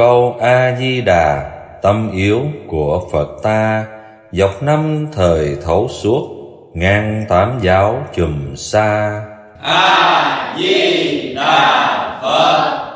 câu a di đà tâm yếu của phật ta. Dọc năm thời thấu suốt, ngang tám giáo chùm xa a di đà phật.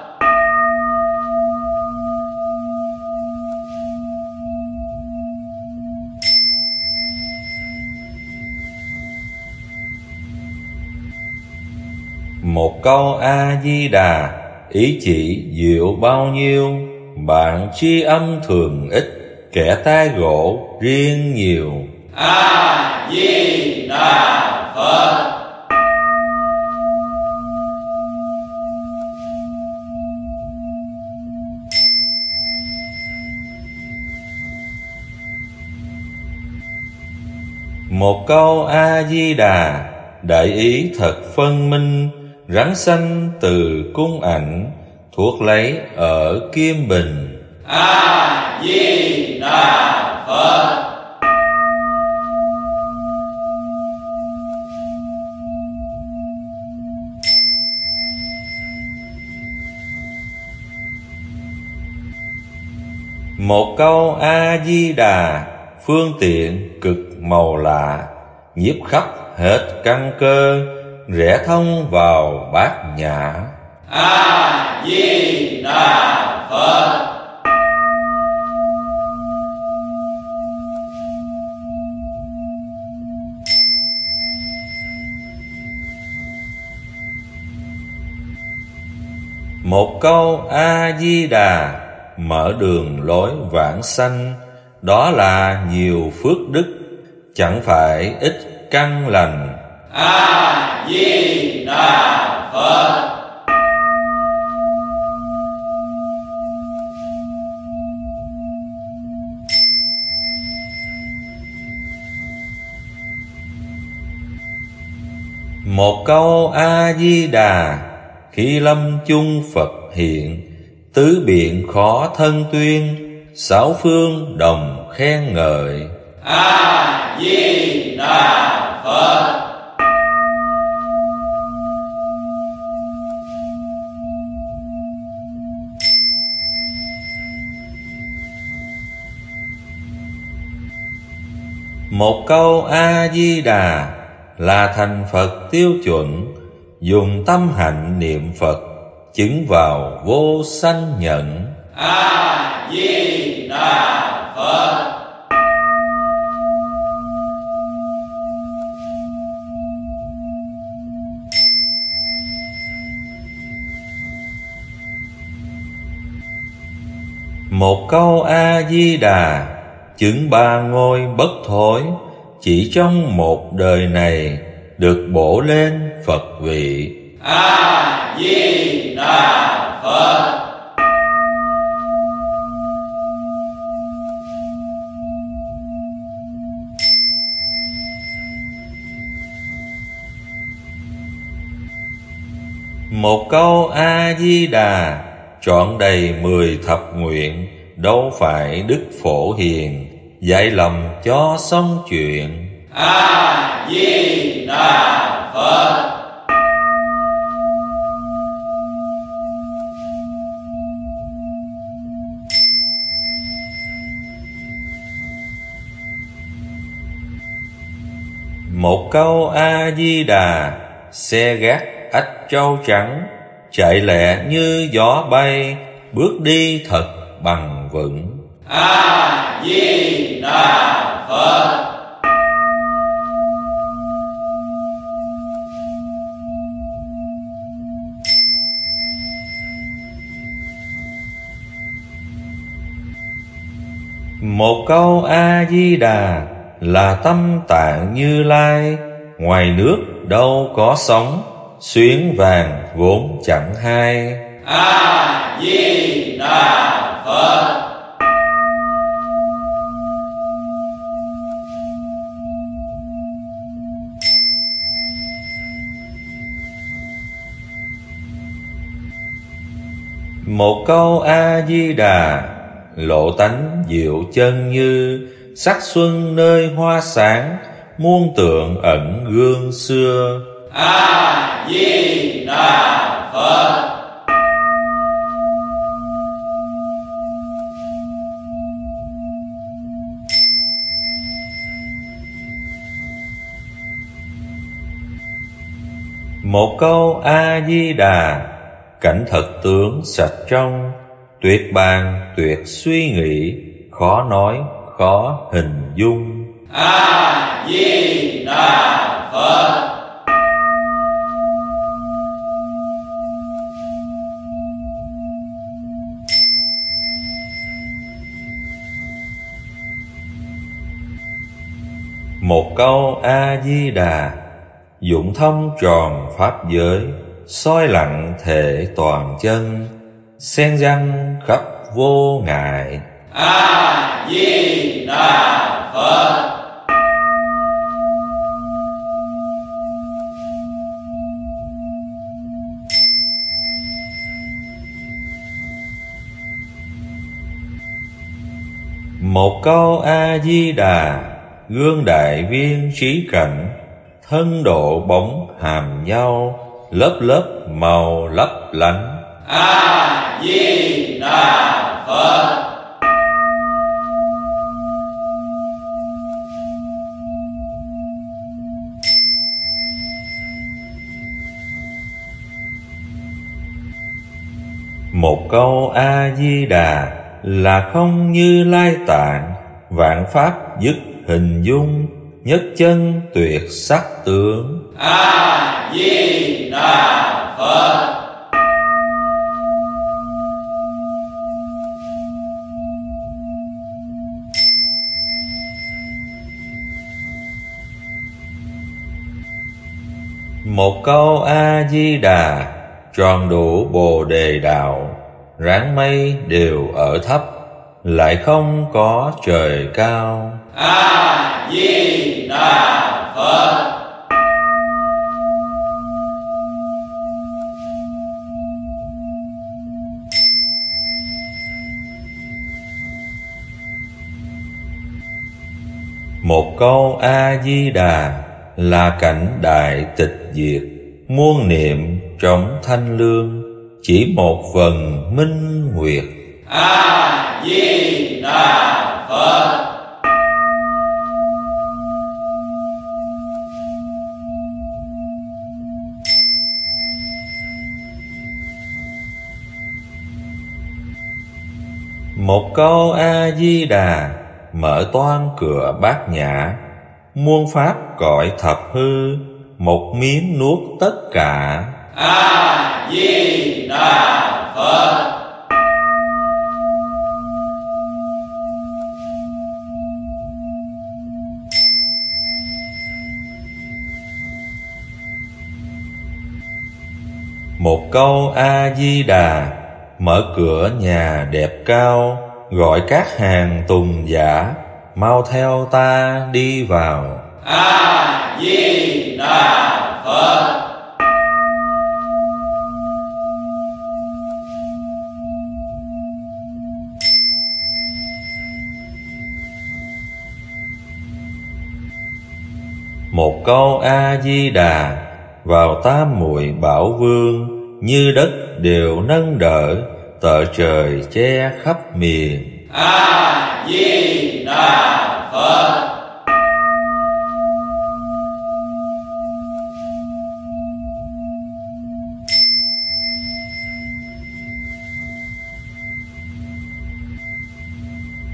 Một câu a di đà ý chỉ diệu bao nhiêu? Bạn chi âm thường ít, kẻ tai gỗ riêng nhiều. A di đà phật. Một câu a di đà, đại ý thật phân minh rắn xanh từ cung ảnh thuốc lấy ở kim bình. A di đà phật. Một câu a di đà, phương tiện cực màu lạ, nhiếp khắp hết căn cơ, rẽ thông vào bát nhã. a di đà phật một câu a di đà mở đường lối vãng sanh. Đó là nhiều phước đức, chẳng phải ít căn lành. A di đà phật. Một câu a di đà khi lâm chung phật hiện tứ biện khó thân tuyên sáu phương đồng khen ngợi. A di đà phật. Một câu a di đà là thành phật tiêu chuẩn. Dùng tâm hạnh niệm phật, chứng vào vô sanh nhận. A di đà. Phật một câu a di đà, chứng ba ngôi bất thối chỉ trong một đời này được bổ lên phật vị. A di đà phật. Một câu a di đà trọn đầy mười thập nguyện, đâu phải đức phổ hiền dạy lòng cho xong chuyện. A di đà phật một câu a di đà xe gác ách trâu trắng, chạy lẹ như gió bay, bước đi thật bằng vững a di đà phật một câu a di đà là tâm tạng như lai, ngoài nước đâu có sóng xuyến vàng vốn chẳng hai. A di đà phật. một câu a di đà lộ tánh diệu chân như sắc xuân nơi hoa sáng muôn tượng ẩn gương xưa. A di đà phật. Một câu a di đà Cảnh thật tướng sạch trong, Tuyệt bàn, tuyệt suy nghĩ, Khó nói, khó hình dung. A di đà phật. Một câu A-di-đà Dụng thông tròn pháp giới soi lặng thể toàn chân Sen răng khắp vô ngại. A di đà phật. Một câu A-di-đà Gương đại viên trí cảnh Thân độ bóng hàm nhau Lớp lớp màu lấp lánh. A di đà phật Một câu A-di-đà là không như lai tạng. Vạn pháp dứt hình dung, Nhất chân tuyệt sắc tướng a di đà phật. Một câu A-di-đà Tròn đủ bồ đề đạo Ráng mây đều ở thấp Lại không có trời cao. A di đà phật Một câu A-di-đà Là cảnh đại tịch diệt Muôn niệm trong thanh lương Chỉ một vần minh nguyệt. A di đà phật. Một câu A-di-đà Mở toan cửa bát nhã. Muôn pháp cõi thập hư, Một miếng nuốt tất cả. A di đà. Phật Một câu A-di-đà Mở cửa nhà đẹp cao. Gọi các hàng tùng giả, Mau theo ta đi vào. A di đà phật. Một câu A-di-đà Vào tam muội bảo vương, Như đất đều nâng đỡ. Tợ trời che khắp miền. A di đà phật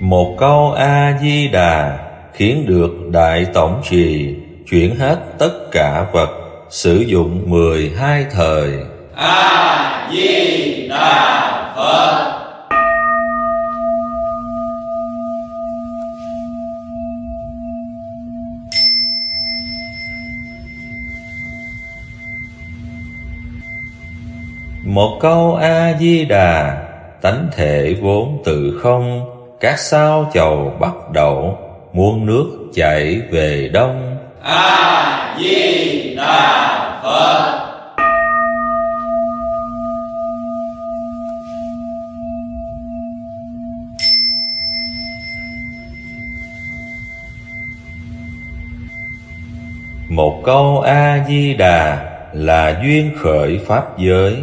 Một câu A-di-đà Khiến được đại tổng trì Chuyển hết tất cả vật, Sử dụng mười hai thời. a di đà phật. Một câu A-di-đà, Tánh thể vốn tự không, Các sao chầu bắt đầu, Muôn nước chảy về đông. A di đà phật. một câu a di đà là duyên khởi pháp giới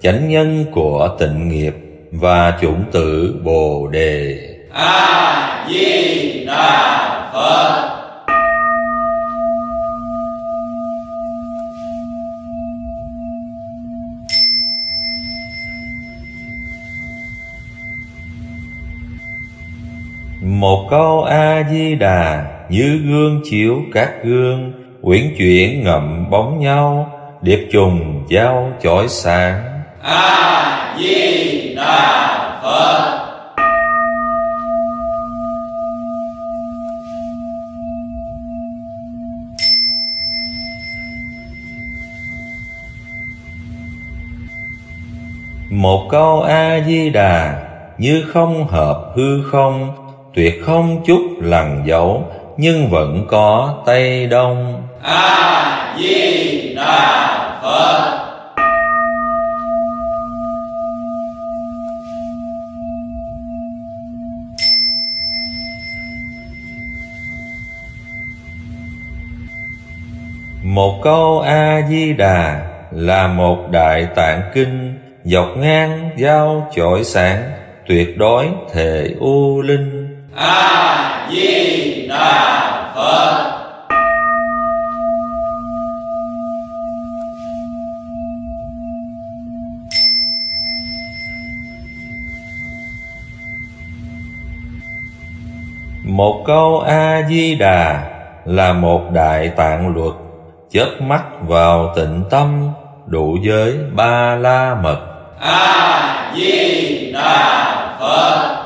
chánh nhân của tịnh nghiệp và chủng tử bồ đề. A di đà phật. Một câu a di đà như gương chiếu các gương quyển chuyển ngậm bóng nhau điệp trùng giao chói sáng. A di đà phật. Một câu a di đà như không hợp hư không tuyệt không chút lằn dấu nhưng vẫn có tây đông a di đà phật. Một câu a di đà là một đại tạng kinh dọc ngang giao chổi sáng tuyệt đối thể u linh. A di đà phật một câu a di đà là một đại tạng luật chớp mắt vào tịnh tâm đủ giới ba la mật a di đà phật.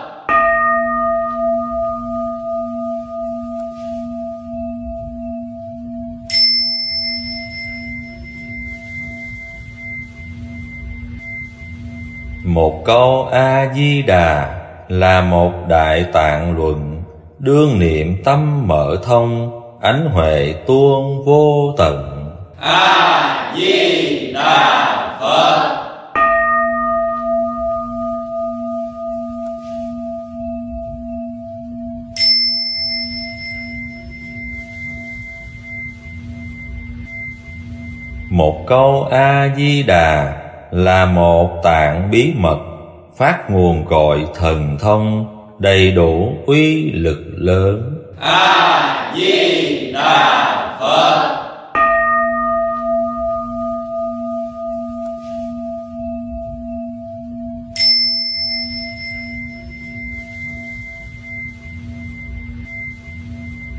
Một câu a di đà là một đại tạng luận đương niệm tâm mở thông, ánh huệ tuôn vô tận. A di đà phật. Một câu a di đà là một tạng bí mật phát nguồn cội thần thông đầy đủ uy lực lớn. A di đà phật.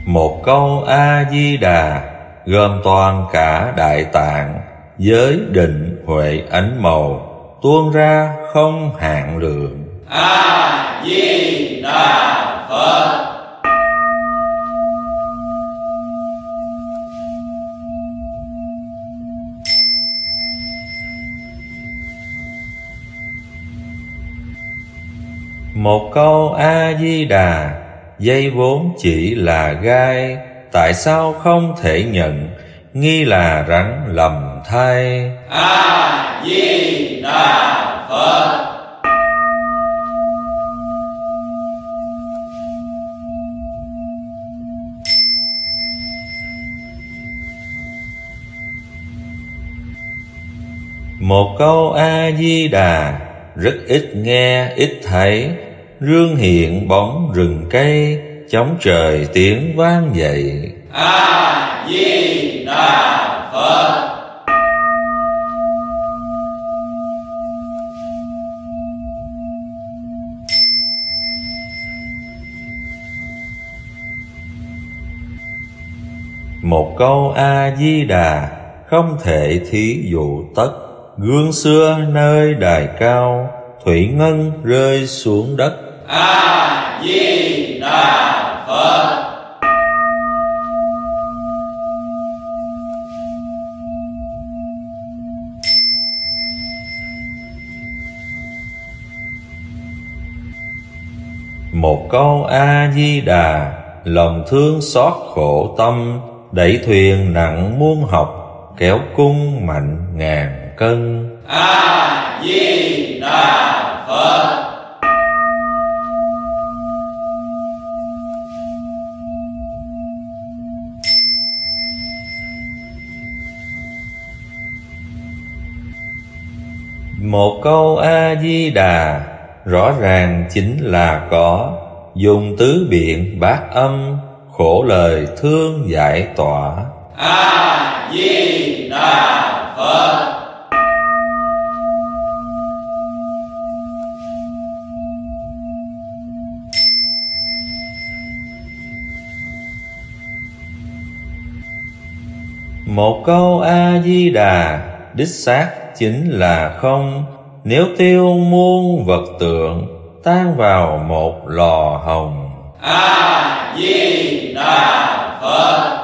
Một câu a di đà gồm toàn cả đại tạng giới định huệ ánh màu, tuôn ra không hạn lượng. A di đà phật. Một câu a di đà dây vốn chỉ là gai, tại sao không thể nhận? Nghi là rắn lầm thay. A di đà phật. Một câu a di đà rất ít nghe ít thấy. Rương hiện bóng rừng cây chống trời tiếng vang dậy. A di đà phật. Một câu a di đà không thể thí dụ tất gương xưa nơi đài cao, thủy ngân rơi xuống đất. A di đà phật. Một câu a di đà, lòng thương xót khổ tâm, đẩy thuyền nặng muôn học, kéo cung mạnh ngàn cân. A di đà phật một câu a di đà rõ ràng chính là có. Dùng tứ biện bát âm, khổ lời thương giải tỏa. A di đà phật. Một câu A-di-đà Đích xác chính là không. Nếu tiêu muôn vật tượng Tan vào một lò hồng. A-di-đà Phật.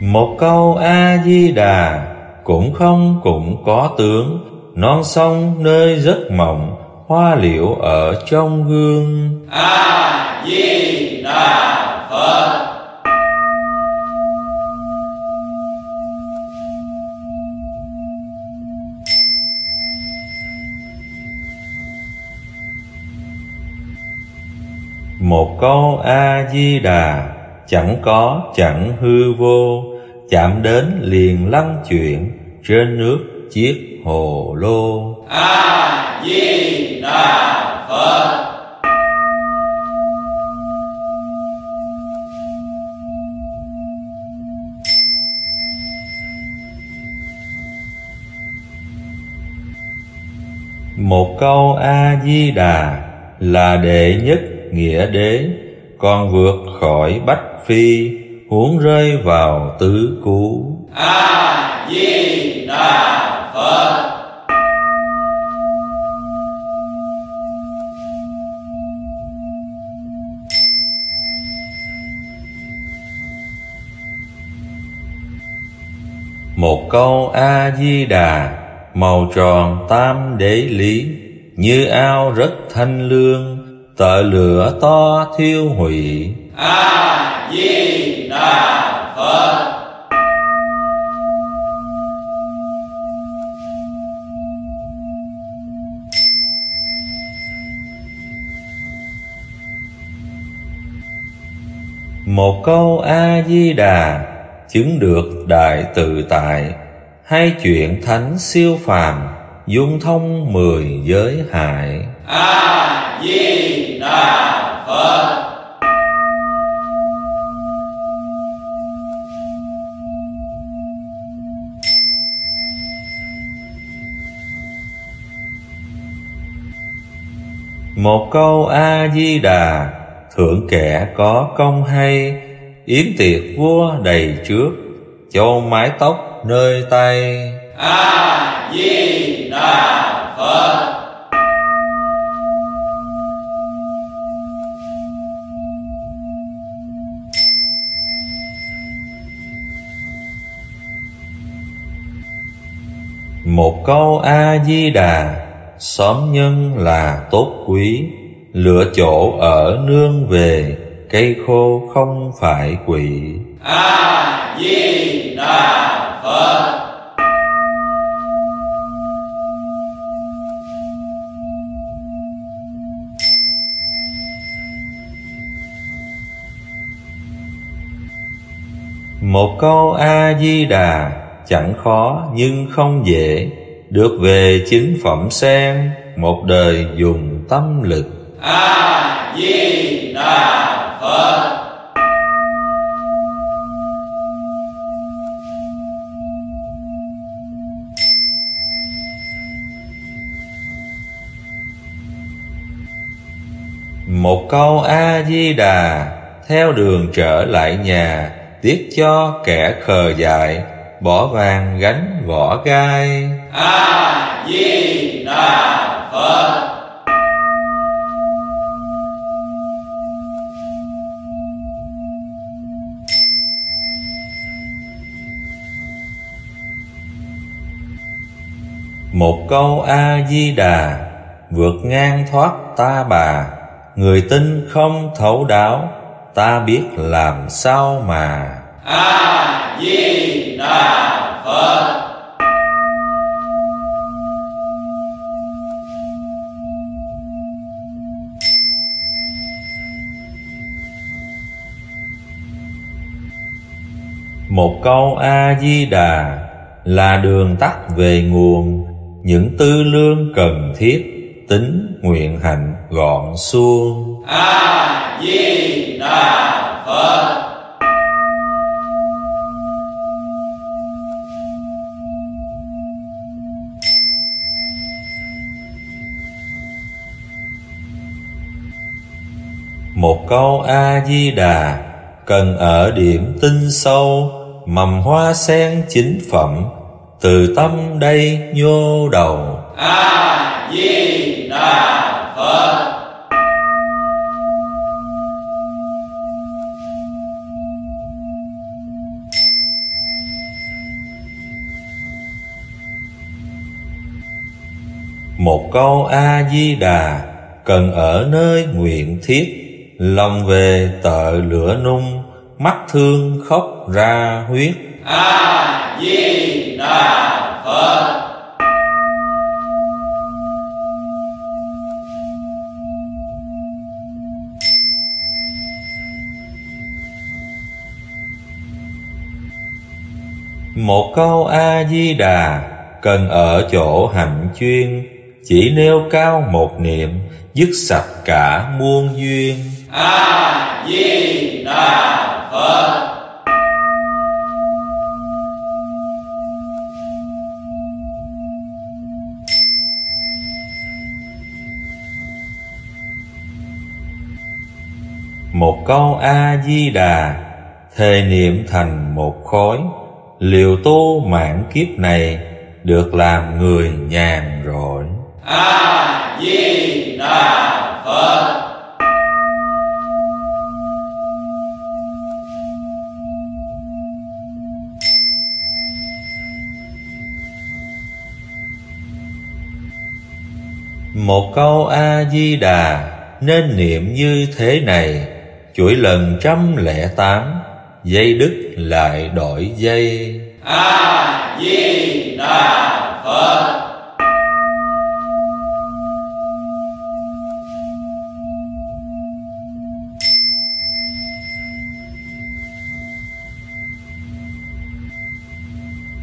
Một câu A-di-đà cũng không, cũng có tướng. Non sông nơi rất mộng, Hoa liễu ở trong gương. A-di-đà Phật. Một câu A-di-đà Chẳng có, chẳng hư vô. Chạm đến liền lăn chuyện trên nước chiếc hồ lô. A-di-đà Phật Một câu A-di-đà Là đệ nhất nghĩa đế, Còn vượt khỏi bách phi, Huống rơi vào tứ cú. a Di Đà Phật Một câu A-di-đà, Màu tròn tam đế lý, Như ao rất thanh lương, Tợ lửa to thiêu hủy. A-di-đà Phật. Một câu A-di-đà Chứng được đại tự tại, Hay chuyện thánh siêu phàm Dung thông mười giới hại. A-di-đà Phật. Một câu A-di-đà Thượng kẻ có công hay Yến tiệc vua đầy trước Châu mái tóc nơi tay. A-di-đà Phật. Một câu A-di-đà Xóm nhân là tốt quý. Lựa chỗ ở nương về, Cây khô không phải quỷ A-di-đà Phật. Một câu A-di-đà Chẳng khó nhưng không dễ. Được về chính phẩm sen Một đời dùng tâm lực. A-di-đà Phật Một câu A-di-đà, Theo đường trở lại nhà, Tiếc cho kẻ khờ dại, Bỏ vàng gánh vỏ gai. A-di-đà Phật. Một câu A-di-đà Vượt ngang thoát ta bà. Người tin không thấu đáo Ta biết làm sao mà. A-di-đà Phật. Một câu A-di-đà Là đường tắt về nguồn những tư lương cần thiết tính nguyện hạnh gọn xuông. A di đà phật. Một câu a di đà cần ở điểm tinh sâu mầm hoa sen chính phẩm từ tâm đây nhô đầu. A di đà phật. Một câu a di đà cần ở nơi nguyện thiết. Lòng về tợ lửa nung, mắt thương khóc ra huyết a di đà phật. Một câu a di đà cần ở chỗ hạnh chuyên, chỉ nêu cao một niệm, dứt sạch cả muôn duyên. A di đà phật. Một câu a di đà thề niệm thành một khối. Liều tu mãn kiếp này được làm người nhàn rỗi. A di đà phật. Một câu a di đà nên niệm như thế này chuỗi lần trăm lẻ tám, dây đức lại đổi dây. A di đà phật.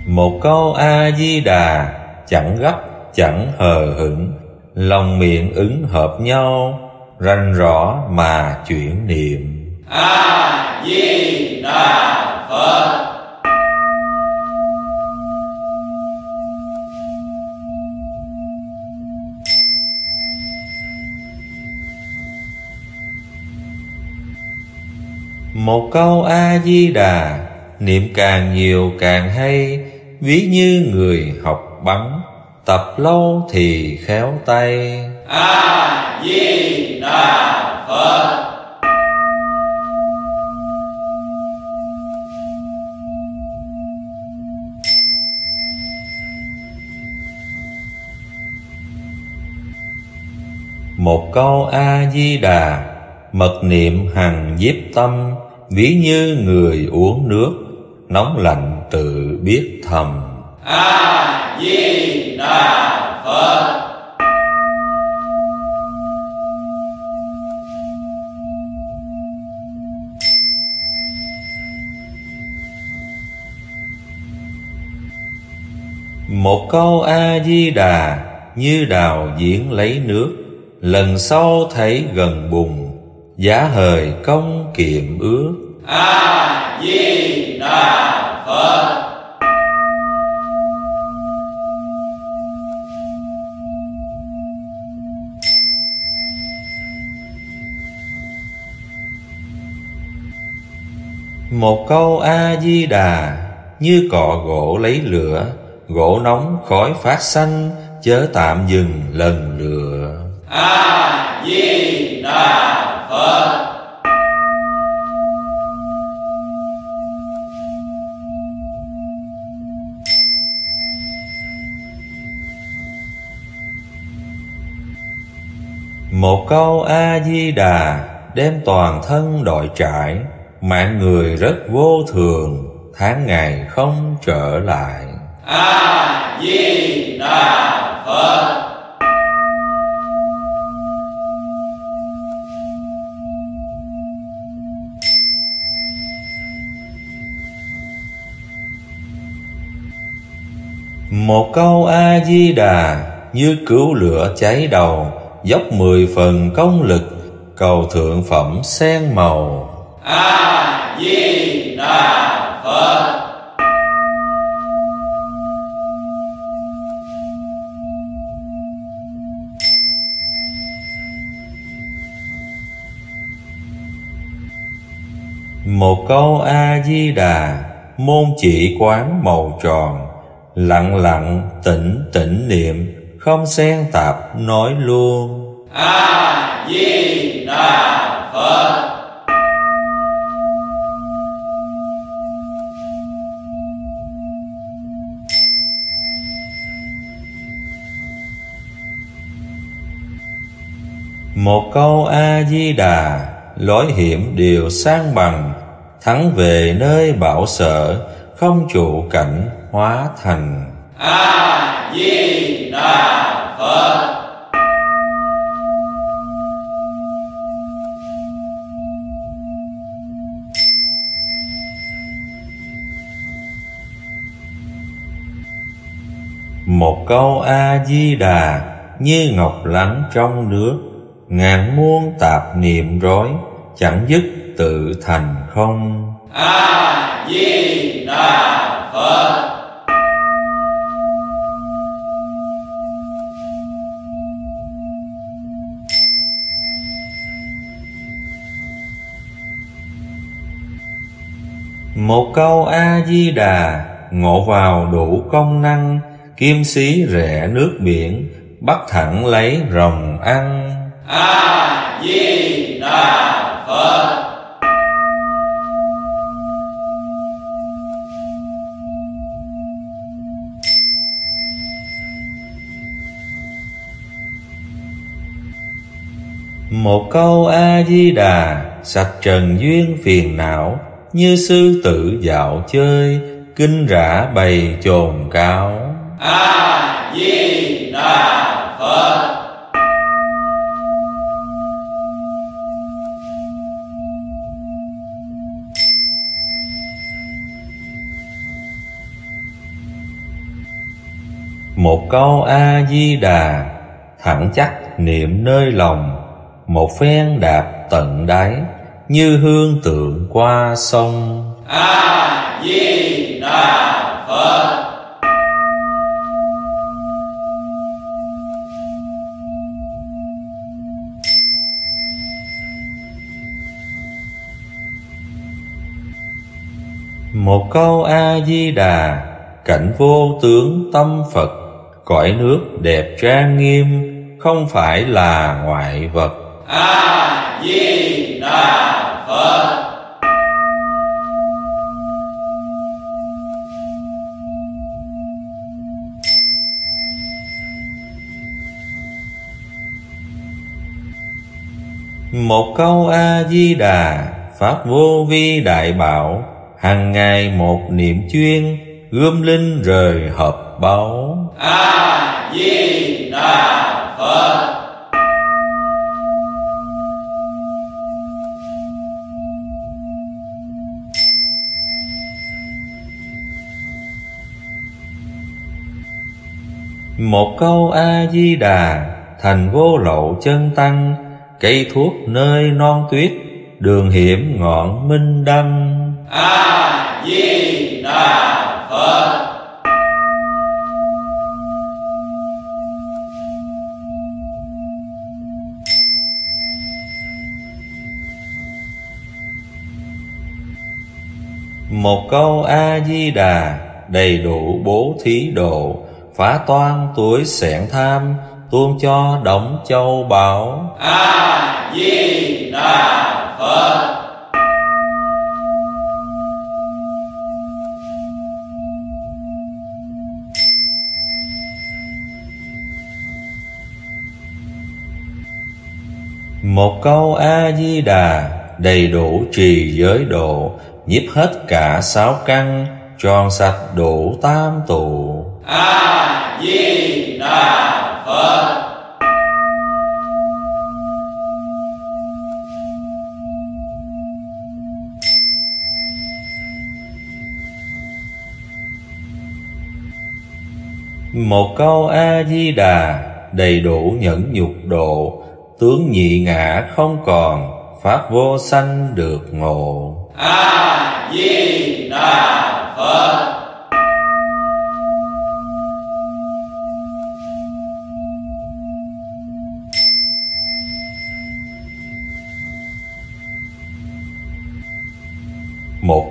Một câu a di đà chẳng gấp, chẳng hờ hững, lòng miệng ứng hợp nhau rành rõ mà chuyển niệm. A di đà phật. Một câu a di đà, niệm càng nhiều càng hay, ví như người học bắn, tập lâu thì khéo tay. a di đà phật một câu a di đà mật niệm hằng nhiếp tâm, ví như người uống nước, nóng lạnh tự biết thầm. A di đà phật. Một câu a di đà như đào diễn lấy nước lần sau thấy gần bùn giá hời công kiệm ước a di đà phật. Một câu a di đà như cọ gỗ lấy lửa gỗ nóng khói phát xanh chớ tạm dừng lần lựa a di đà phật. Một câu a di đà đem toàn thân đội trải mạng người rất vô thường tháng ngày không trở lại a di đà phật. Một câu a di đà như cứu lửa cháy đầu, dốc mười phần công lực, cầu thượng phẩm sen màu. A di đà phật. Một câu a di đà môn chỉ quán màu tròn. Lặng lặng tĩnh tĩnh niệm không xen tạp nói luôn. A di đà phật. Một câu a di đà lối hiểm đều sang bằng thắng về nơi bảo sở không trụ cảnh hóa thành. A di đà phật. Một câu a di đà như ngọc lắng trong nước ngàn muôn tạp niệm rối chẳng dứt tự thành không? A di đà phật một câu a di đà ngộ vào đủ công năng, kim xí rẻ nước biển, bắt thẳng lấy rồng ăn. A di đà phật. Một câu a di đà sạch trần duyên phiền não như sư tử dạo chơi kinh rã bày chồn cao a di đà phật. Một câu a di đà thẳng chắc niệm nơi lòng một phen đạp tận đáy, như hương tượng qua sông. A di đà phật. Một câu a di đà, cảnh vô tướng tâm phật. Cõi nước đẹp trang nghiêm, không phải là ngoại vật a di đà phật. Một câu a di đà pháp vô vi đại bảo hàng ngày một niệm chuyên gươm linh rời hợp báo. A di đà phật một câu a di đà thành vô lậu chân tăng. Cây thuốc nơi non tuyết đường hiểm ngọn minh đăng. A di đà phật. Một câu a di đà đầy đủ bố thí độ phá toan tuổi sẹn tham, tuôn cho đổng châu bảo. A di đà phật. Một câu a di đà đầy đủ trì giới độ, nhiếp hết cả sáu căn, tròn sạch đủ tam tụ a di đà phật một câu a di đà đầy đủ nhẫn nhục độ, tướng nhị ngã không còn, pháp vô sanh được ngộ. A di đà phật.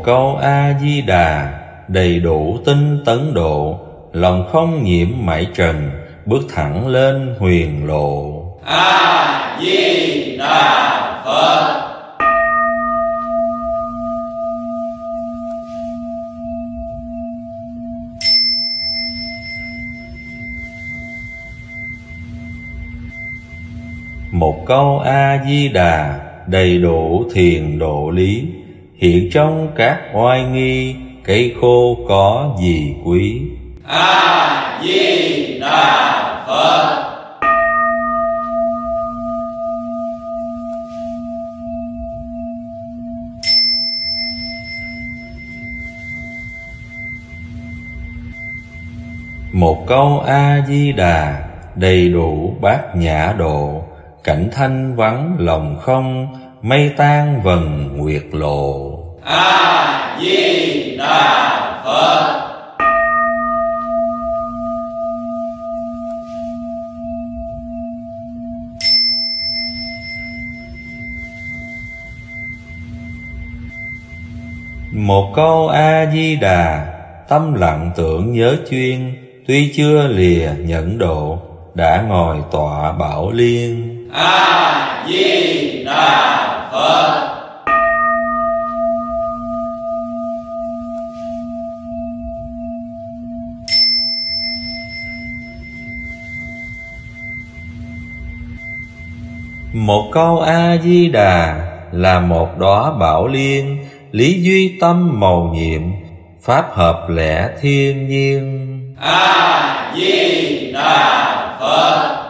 Câu a di đà đầy đủ tinh tấn độ lòng không nhiễm mảy trần bước thẳng lên huyền lộ. A di đà phật. Một câu a di đà đầy đủ thiền độ lý hiện trong các oai nghi cây khô có gì quý? A di đà phật. Một câu a di đà đầy đủ bát nhã độ. Cảnh thanh vắng lòng không mây tan vần nguyệt lộ. A di đà phật một câu a di đà tâm lặng tưởng nhớ chuyên, tuy chưa lìa nhẫn độ, đã ngồi tọa bảo liên. A di đà Ờ. một câu a di đà là một đóa bảo liên, lý duy tâm màu nhiệm, pháp hợp lẽ thiên nhiên. A di đà phật.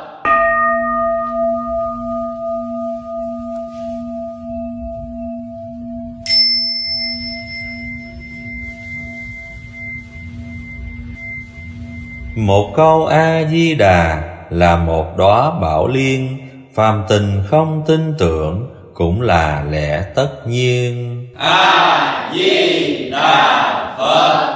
Một câu a di đà là một đóa bảo liên. Phàm tình không tin tưởng cũng là lẽ tất nhiên. A di đà phật.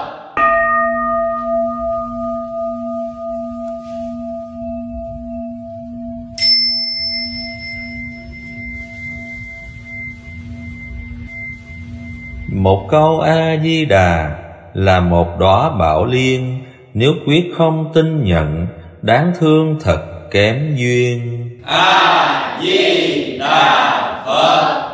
Một câu a di đà là một đóa bảo liên nếu quyết không tin nhận, đáng thương thật kém duyên. A di đà phật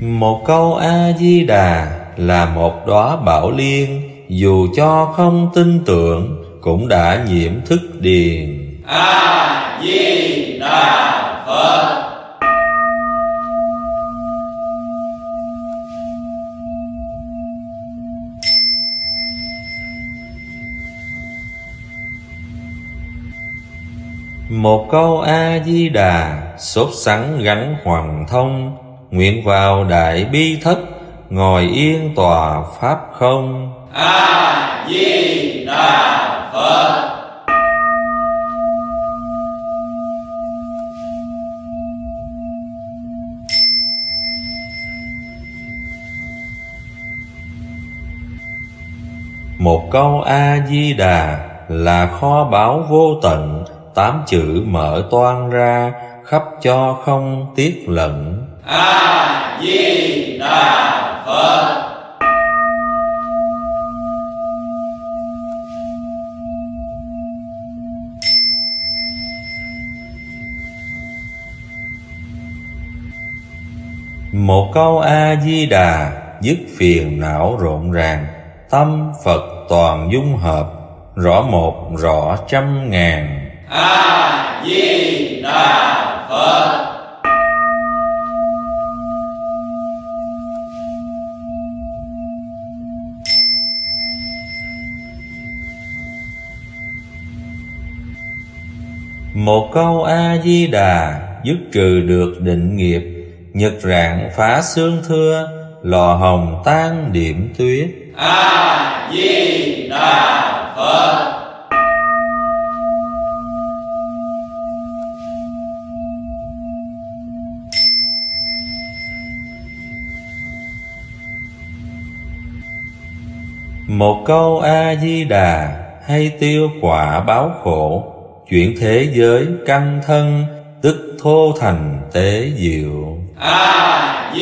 một câu a di đà là một đóa bảo liên, dù cho không tin tưởng cũng đã nhiễm thức điền a di đà phật. Một câu a di đà sốt sắng gắn hoàng thông, nguyện vào đại bi thất, ngồi yên tòa pháp không? A di đà phật. Một câu a di đà là kho báu vô tận tám chữ mở toan ra khắp cho không tiếc lận. A di đà phật. Một câu a di đà dứt phiền não rộn ràng tâm phật toàn dung hợp, rõ một, rõ trăm ngàn. A di đà phật. Một câu a di đà dứt trừ được định nghiệp, nhật rạng phá xương thưa, lò hồng tan điểm tuyết a di đà phật. Một câu A-di-đà hay tiêu quả báo khổ, Chuyển thế giới căn thân, Tức thô thành tế diệu. A-di-đà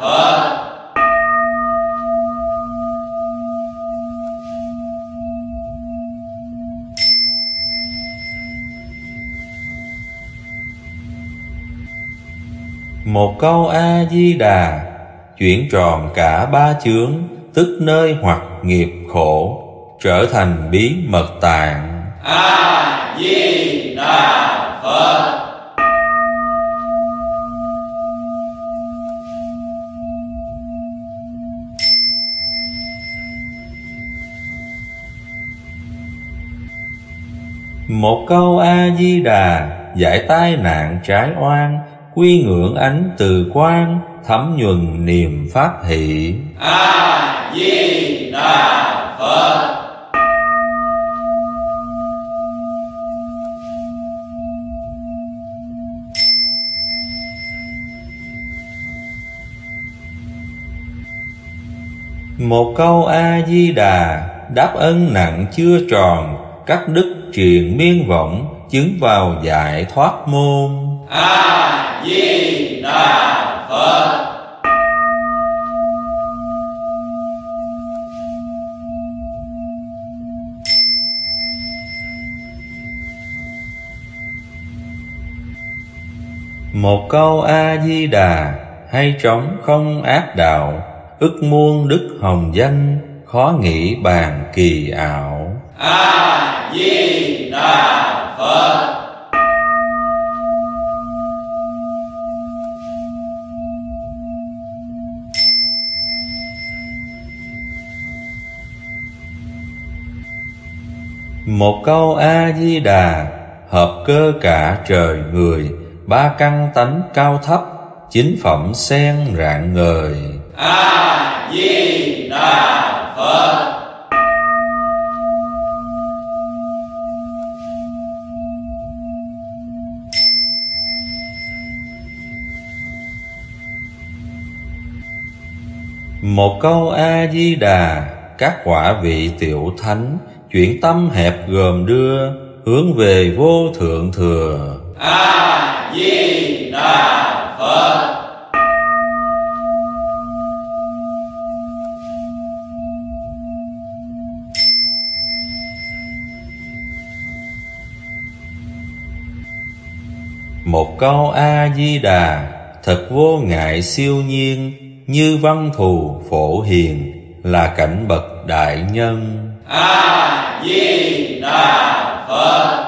Phật. Một câu A-di-đà Chuyển tròn cả ba chướng Tức nơi hoặc nghiệp khổ Trở thành bí mật tạng. A-di-đà Phật. Một câu A-di-đà Giải tai nạn trái oan Quy ngưỡng ánh từ quan Thấm nhuần niềm pháp hỷ. A-di-đà Phật Một câu A-di-đà, Đáp ân nặng chưa tròn, Cắt đức truyền miên vọng Chứng vào giải thoát môn. A Di Đà Phật. Một câu A-di-đà Hay trống không ác đạo, Ức muôn đức hồng danh, Khó nghĩ bàn kỳ ảo. A-di-đà Phật. Một câu A-di-đà Hợp cơ cả trời người Ba căn tánh cao thấp Chính phẩm sen rạng ngời. A-di-đà Phật. Một câu A-di-đà Các quả vị tiểu thánh Chuyển tâm hẹp gồm đưa Hướng về vô thượng thừa. A-di-đà Phật. Một câu A-di-đà Thật vô ngại siêu nhiên Như văn thù phổ hiền Là cảnh bậc đại nhân. A-di-đà Phật.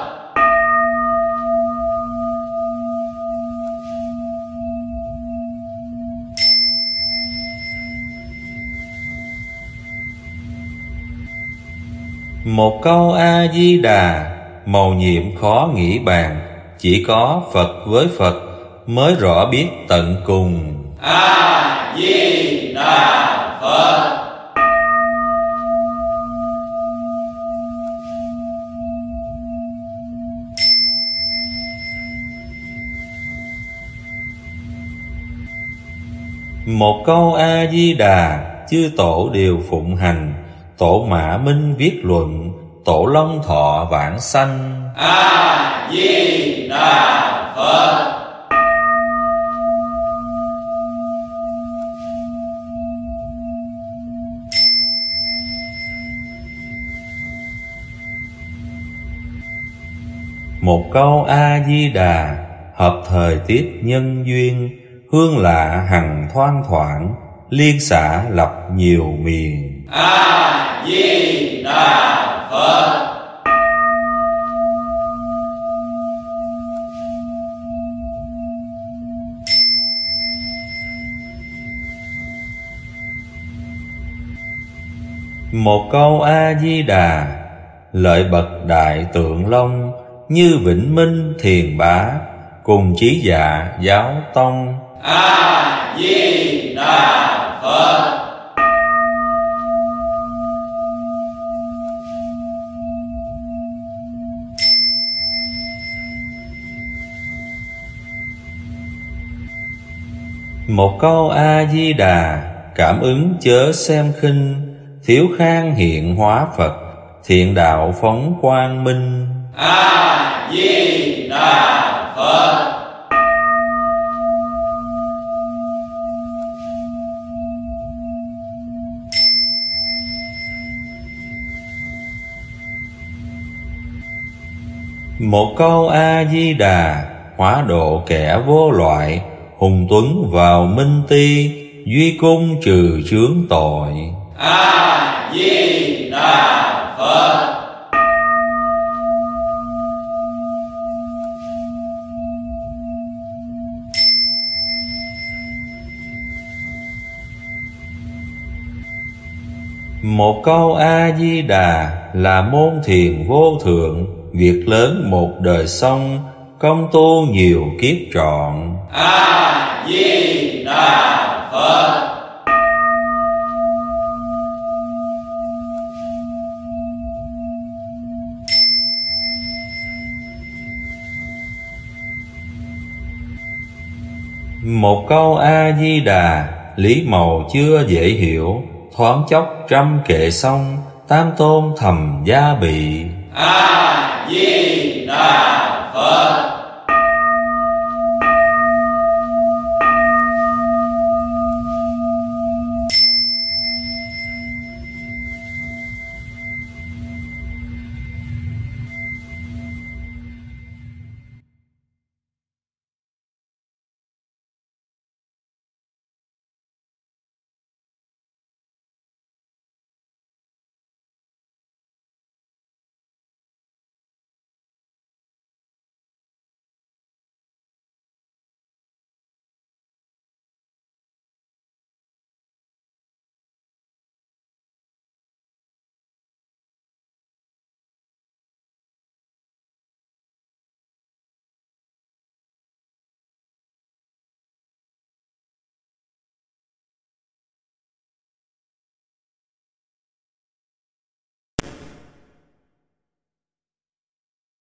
Một câu A-di-đà Màu nhiệm khó nghĩ bàn, Chỉ có Phật với Phật Mới rõ biết tận cùng. A-di-đà Phật. Một câu A-di-đà Chư tổ đều phụng hành. Tổ mã minh viết luận Tổ long thọ vãng sanh. A-di-đà Phật. Một câu A-di-đà Hợp thời tiết nhân duyên Hương lạ hằng thoang thoảng, Liên xã lập nhiều miền. A-di-đà Phật Một câu A-di-đà, Lợi bậc đại tượng long, Như vĩnh minh thiền bá, Cùng chí dạ giáo tông. A-di-đà Phật. Một câu A-di-đà Cảm ứng chớ xem khinh Thiếu khang hiện hóa Phật Thiện đạo phóng quang minh. A di đà phật Một câu A-di-đà Hóa độ kẻ vô loại Hùng tuấn vào minh ti Duy cung trừ chướng tội. A di đà phật. Một câu A-di-đà là môn thiền vô thượng Việc lớn một đời xong, Công tu nhiều kiếp trọn. A di đà phật. Một câu A-di-đà Lý màu chưa dễ hiểu. Thoáng chốc trăm kệ xong, Tam tôn thầm gia bị. a di đà phật